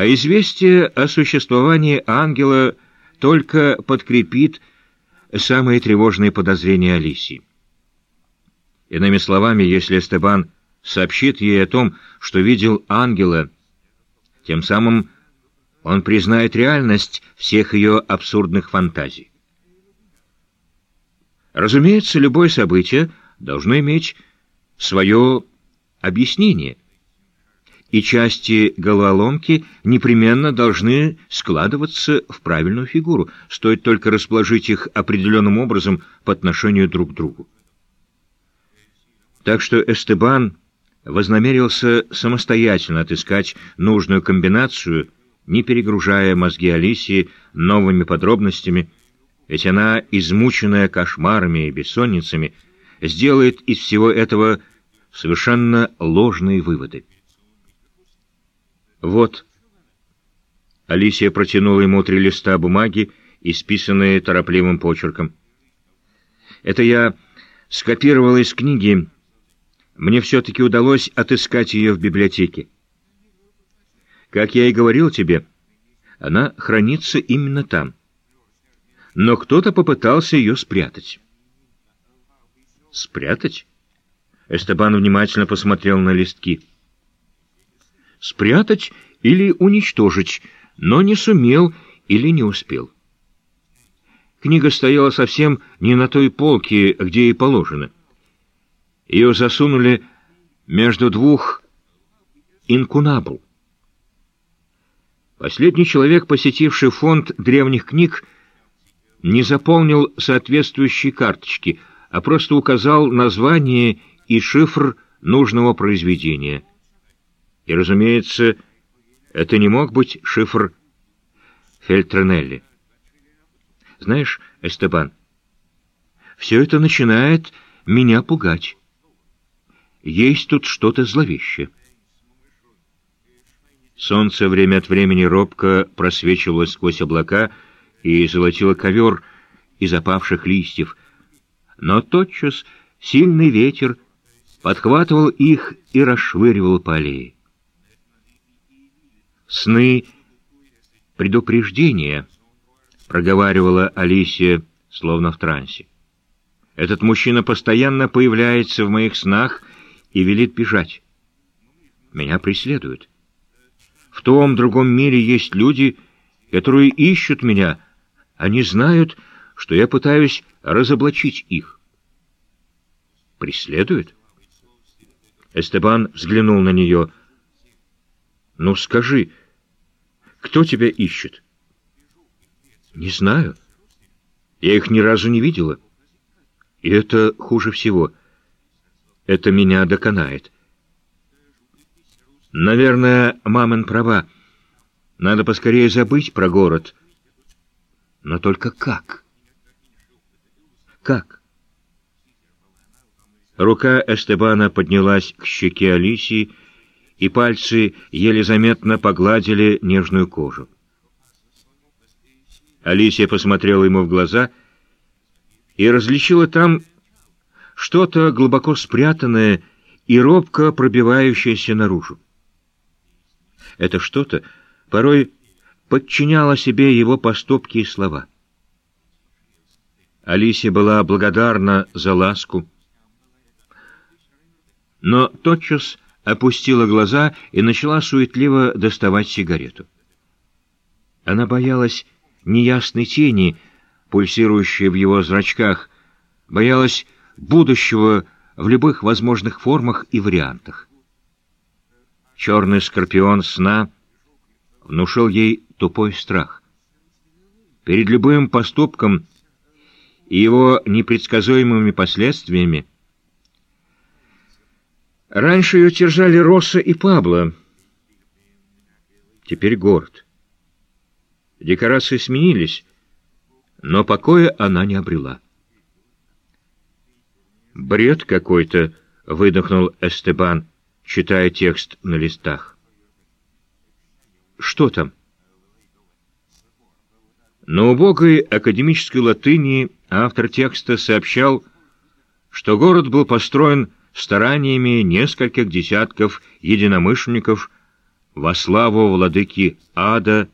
А известие о существовании ангела только подкрепит самые тревожные подозрения Алисии. Иными словами, если Эстебан сообщит ей о том, что видел ангела, тем самым он признает реальность всех ее абсурдных фантазий. Разумеется, любое событие должно иметь свое объяснение, и части головоломки непременно должны складываться в правильную фигуру, стоит только расположить их определенным образом по отношению друг к другу. Так что Эстебан вознамерился самостоятельно отыскать нужную комбинацию, не перегружая мозги Алисии новыми подробностями, ведь она, измученная кошмарами и бессонницами, сделает из всего этого совершенно ложные выводы. «Вот». Алисия протянула ему три листа бумаги, исписанные торопливым почерком. «Это я скопировала из книги. Мне все-таки удалось отыскать ее в библиотеке. Как я и говорил тебе, она хранится именно там. Но кто-то попытался ее спрятать». «Спрятать?» Эстебан внимательно посмотрел на листки спрятать или уничтожить, но не сумел или не успел. Книга стояла совсем не на той полке, где и положено. Ее засунули между двух инкунабул. Последний человек, посетивший фонд древних книг, не заполнил соответствующие карточки, а просто указал название и шифр нужного произведения — и, разумеется, это не мог быть шифр Фельтренелли. Знаешь, Эстебан, все это начинает меня пугать. Есть тут что-то зловещее. Солнце время от времени робко просвечивало сквозь облака и золотило ковер из опавших листьев, но тотчас сильный ветер подхватывал их и расшвыривал по аллее. «Сны — предупреждение», — проговаривала Алисия, словно в трансе. «Этот мужчина постоянно появляется в моих снах и велит бежать. Меня преследуют. В том другом мире есть люди, которые ищут меня. Они знают, что я пытаюсь разоблачить их». «Преследуют?» Эстебан взглянул на нее. «Ну, скажи, кто тебя ищет? Не знаю. Я их ни разу не видела. И это хуже всего. Это меня доконает. Наверное, мамин права. Надо поскорее забыть про город. Но только как? Как? Рука Эстебана поднялась к щеке Алисии, и пальцы еле заметно погладили нежную кожу. Алисия посмотрела ему в глаза и различила там что-то глубоко спрятанное и робко пробивающееся наружу. Это что-то порой подчиняло себе его поступки и слова. Алисия была благодарна за ласку, но тотчас опустила глаза и начала суетливо доставать сигарету. Она боялась неясной тени, пульсирующей в его зрачках, боялась будущего в любых возможных формах и вариантах. Черный скорпион сна внушил ей тупой страх. Перед любым поступком и его непредсказуемыми последствиями Раньше ее терзали Росса и Пабло. Теперь город. Декорации сменились, но покоя она не обрела. «Бред какой-то», — выдохнул Эстебан, читая текст на листах. «Что там?» На убогой академической латыни автор текста сообщал, что город был построен стараниями нескольких десятков единомышленников, во славу владыки ада